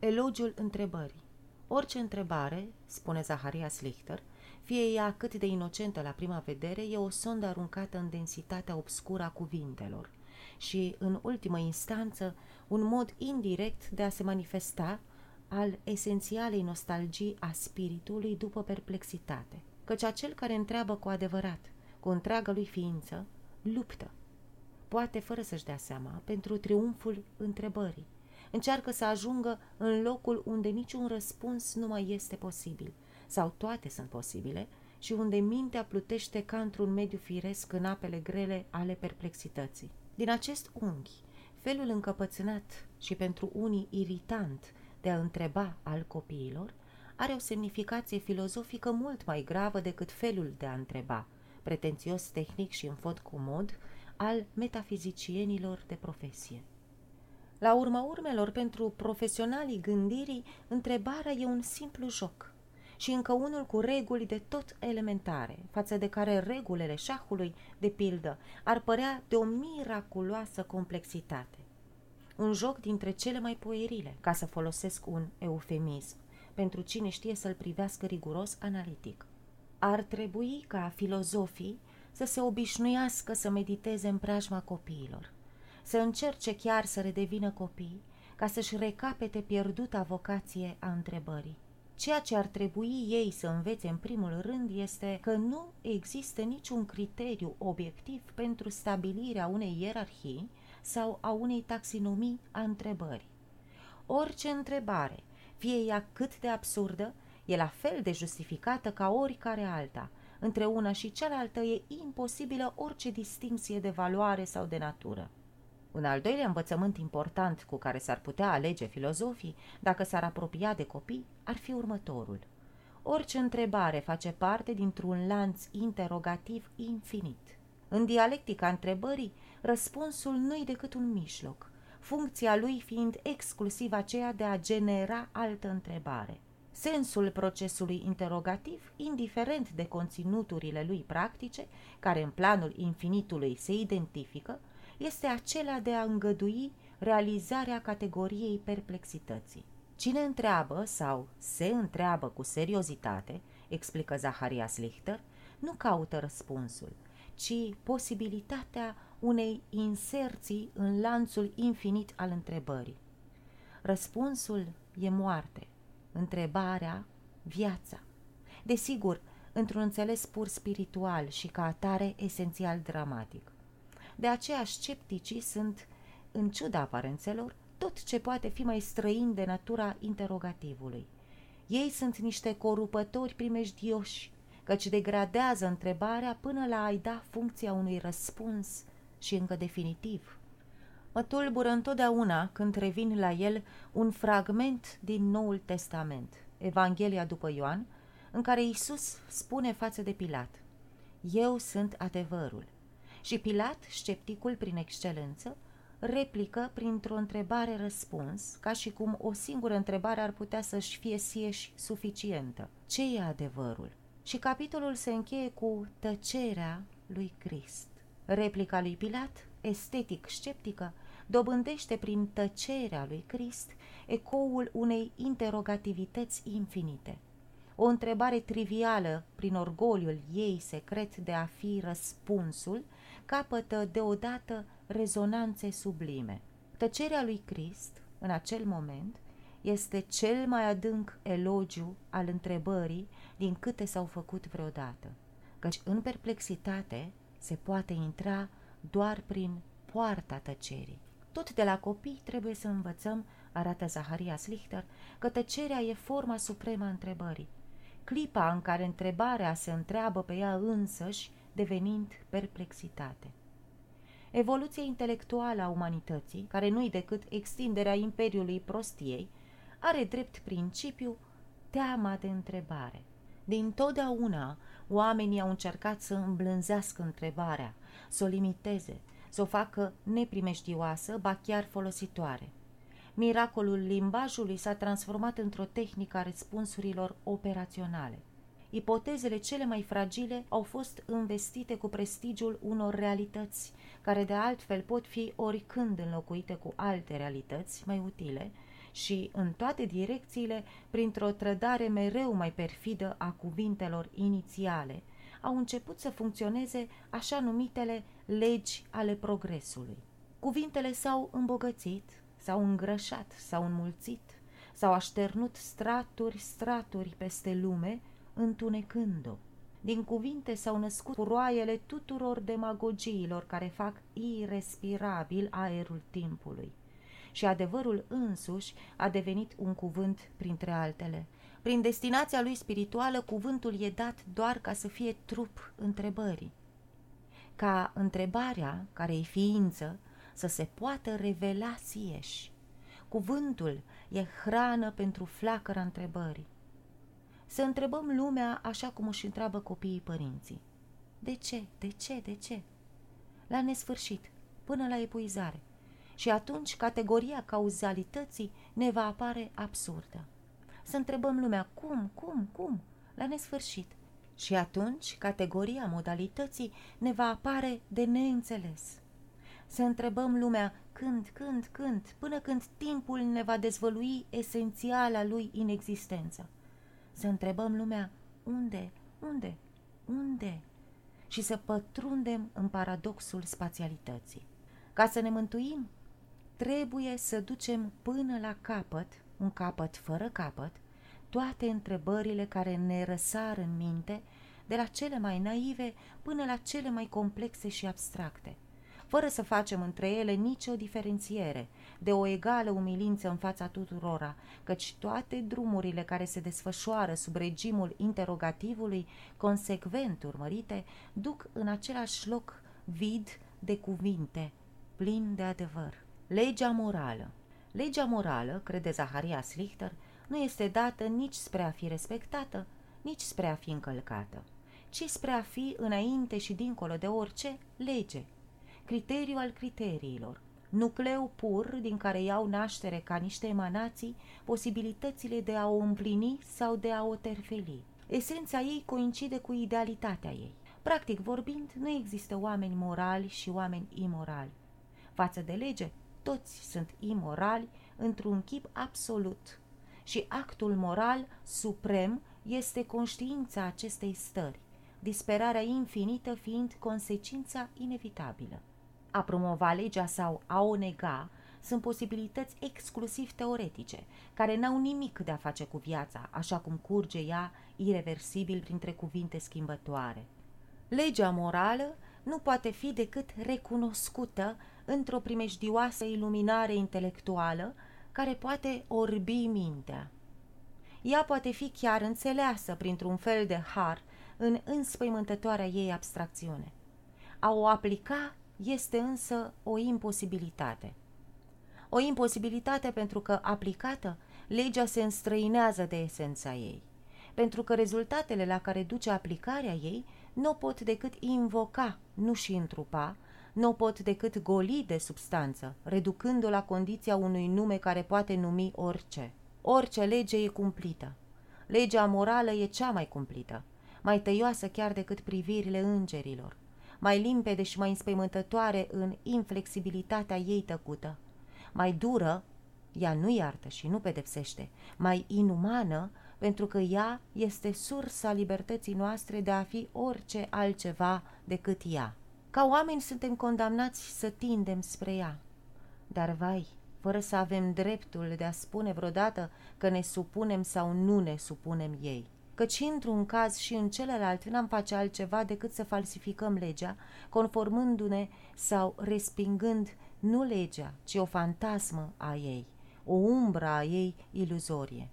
Elogiul întrebării Orice întrebare, spune Zaharia Slichter, fie ea cât de inocentă la prima vedere, e o sondă aruncată în densitatea obscură a cuvintelor și, în ultimă instanță, un mod indirect de a se manifesta al esențialei nostalgii a spiritului după perplexitate. Căci acel care întreabă cu adevărat, cu întreaga lui ființă, luptă. Poate, fără să-și dea seama, pentru triumful întrebării. Încearcă să ajungă în locul unde niciun răspuns nu mai este posibil, sau toate sunt posibile, și unde mintea plutește ca într-un mediu firesc în apele grele ale perplexității. Din acest unghi, felul încăpățânat și pentru unii iritant de a întreba al copiilor are o semnificație filozofică mult mai gravă decât felul de a întreba, pretențios tehnic și în fod comod, al metafizicienilor de profesie. La urma urmelor, pentru profesionalii gândirii, întrebarea e un simplu joc și încă unul cu reguli de tot elementare, față de care regulile șahului, de pildă, ar părea de o miraculoasă complexitate. Un joc dintre cele mai puerile, ca să folosesc un eufemism, pentru cine știe să-l privească riguros analitic. Ar trebui ca filozofii să se obișnuiască să mediteze în preajma copiilor, să încerce chiar să redevină copii, ca să-și recapete pierduta vocație a întrebării. Ceea ce ar trebui ei să învețe în primul rând este că nu există niciun criteriu obiectiv pentru stabilirea unei ierarhii sau a unei taxinomii a întrebării. Orice întrebare, fie ea cât de absurdă, e la fel de justificată ca oricare alta. Între una și cealaltă e imposibilă orice distinție de valoare sau de natură. Un al doilea învățământ important cu care s-ar putea alege filozofii, dacă s-ar apropia de copii, ar fi următorul. Orice întrebare face parte dintr-un lanț interogativ infinit. În dialectica întrebării, răspunsul nu-i decât un mijloc, funcția lui fiind exclusiv aceea de a genera altă întrebare. Sensul procesului interogativ, indiferent de conținuturile lui practice, care în planul infinitului se identifică, este acela de a îngădui realizarea categoriei perplexității. Cine întreabă sau se întreabă cu seriozitate, explică Zaharias Lichter, nu caută răspunsul, ci posibilitatea unei inserții în lanțul infinit al întrebării. Răspunsul e moarte, întrebarea, viața. Desigur, într-un înțeles pur spiritual și ca atare esențial dramatic. De aceea scepticii sunt, în ciuda aparențelor, tot ce poate fi mai străin de natura interogativului. Ei sunt niște corupători primejdioși, căci degradează întrebarea până la a-i da funcția unui răspuns și încă definitiv. Mă tulbură întotdeauna când revin la el un fragment din Noul Testament, Evanghelia după Ioan, în care Isus spune față de Pilat, Eu sunt adevărul. Și Pilat, scepticul prin excelență, replică printr-o întrebare-răspuns, ca și cum o singură întrebare ar putea să-și fie sieși suficientă. Ce e adevărul? Și capitolul se încheie cu tăcerea lui Crist. Replica lui Pilat, estetic sceptică, dobândește prin tăcerea lui Crist ecoul unei interogativități infinite. O întrebare trivială, prin orgoliul ei secret de a fi răspunsul, capătă deodată rezonanțe sublime. Tăcerea lui Crist, în acel moment, este cel mai adânc elogiu al întrebării din câte s-au făcut vreodată, căci în perplexitate se poate intra doar prin poarta tăcerii. Tot de la copii trebuie să învățăm, arată Zaharia Slichter, că tăcerea e forma supremă a întrebării. Clipa în care întrebarea se întreabă pe ea însăși, devenind perplexitate. Evoluția intelectuală a umanității, care nu-i decât extinderea imperiului prostiei, are drept principiu teama de întrebare. Din totdeauna, oamenii au încercat să îmblânzească întrebarea, să o limiteze, să o facă neprimeștioasă, ba chiar folositoare. Miracolul limbajului s-a transformat într-o tehnică a răspunsurilor operaționale. Ipotezele cele mai fragile au fost investite cu prestigiul unor realități, care de altfel pot fi oricând înlocuite cu alte realități mai utile, și în toate direcțiile, printr-o trădare mereu mai perfidă a cuvintelor inițiale, au început să funcționeze așa numitele legi ale progresului. Cuvintele s-au îmbogățit, s-au îngrășat, s-au înmulțit, s-au așternut straturi, straturi peste lume, întunecând-o. Din cuvinte s-au născut roaiele tuturor demagogiilor care fac irrespirabil aerul timpului. Și adevărul însuși a devenit un cuvânt printre altele. Prin destinația lui spirituală, cuvântul e dat doar ca să fie trup întrebării. Ca întrebarea, care e ființă, să se poată revela sieși. Cuvântul e hrană pentru flacăra întrebării. Să întrebăm lumea așa cum își întreabă copiii părinții. De ce? De ce? De ce? La nesfârșit, până la epuizare. Și atunci categoria cauzalității ne va apare absurdă. Să întrebăm lumea cum, cum, cum, la nesfârșit. Și atunci categoria modalității ne va apare de neînțeles. Să întrebăm lumea când, când, când, până când timpul ne va dezvălui esențiala lui inexistență. Să întrebăm lumea unde, unde, unde și să pătrundem în paradoxul spațialității. Ca să ne mântuim, trebuie să ducem până la capăt, un capăt fără capăt, toate întrebările care ne răsar în minte, de la cele mai naive până la cele mai complexe și abstracte – fără să facem între ele nicio diferențiere, de o egală umilință în fața tuturora, căci toate drumurile care se desfășoară sub regimul interogativului, consecvent urmărite, duc în același loc vid de cuvinte, plin de adevăr. Legea morală Legea morală, crede Zaharia Slichter, nu este dată nici spre a fi respectată, nici spre a fi încălcată, ci spre a fi înainte și dincolo de orice lege, criteriu al criteriilor, nucleu pur din care iau naștere ca niște emanații posibilitățile de a o împlini sau de a o terfeli. Esența ei coincide cu idealitatea ei. Practic vorbind, nu există oameni morali și oameni imorali. Față de lege, toți sunt imorali într-un chip absolut. Și actul moral suprem este conștiința acestei stări, disperarea infinită fiind consecința inevitabilă. A promova legea sau a o nega sunt posibilități exclusiv teoretice, care n-au nimic de a face cu viața, așa cum curge ea irreversibil printre cuvinte schimbătoare. Legea morală nu poate fi decât recunoscută într-o primejdioasă iluminare intelectuală care poate orbi mintea. Ea poate fi chiar înțeleasă printr-un fel de har în înspăimântătoarea ei abstracțiune. A o aplica este însă o imposibilitate. O imposibilitate pentru că, aplicată, legea se înstrăinează de esența ei, pentru că rezultatele la care duce aplicarea ei nu pot decât invoca, nu și întrupa, nu pot decât goli de substanță, reducându-o la condiția unui nume care poate numi orice. Orice lege e cumplită. Legea morală e cea mai cumplită, mai tăioasă chiar decât privirile îngerilor, mai limpede și mai înspăimântătoare în inflexibilitatea ei tăcută, mai dură, ea nu iartă și nu pedepsește, mai inumană, pentru că ea este sursa libertății noastre de a fi orice altceva decât ea. Ca oameni suntem condamnați să tindem spre ea. Dar vai, fără să avem dreptul de a spune vreodată că ne supunem sau nu ne supunem ei căci într-un caz și în celălalt n-am face altceva decât să falsificăm legea, conformându-ne sau respingând nu legea, ci o fantasmă a ei, o umbră a ei iluzorie.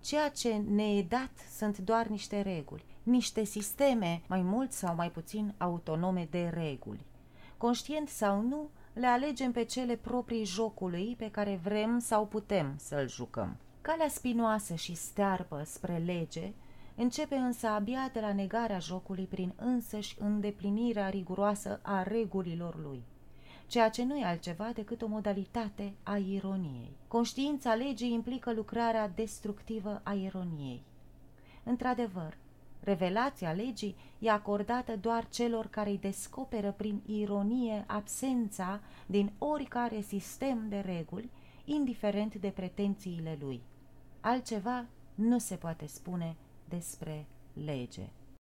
Ceea ce ne e dat sunt doar niște reguli, niște sisteme mai mult sau mai puțin autonome de reguli. Conștient sau nu, le alegem pe cele proprii jocului pe care vrem sau putem să-l jucăm. Calea spinoasă și stearpă spre lege Începe însă abia de la negarea jocului prin însăși îndeplinirea riguroasă a regulilor lui, ceea ce nu e altceva decât o modalitate a ironiei. Conștiința legii implică lucrarea destructivă a ironiei. Într-adevăr, revelația legii e acordată doar celor care îi descoperă prin ironie absența din oricare sistem de reguli, indiferent de pretențiile lui. Altceva nu se poate spune despre lege.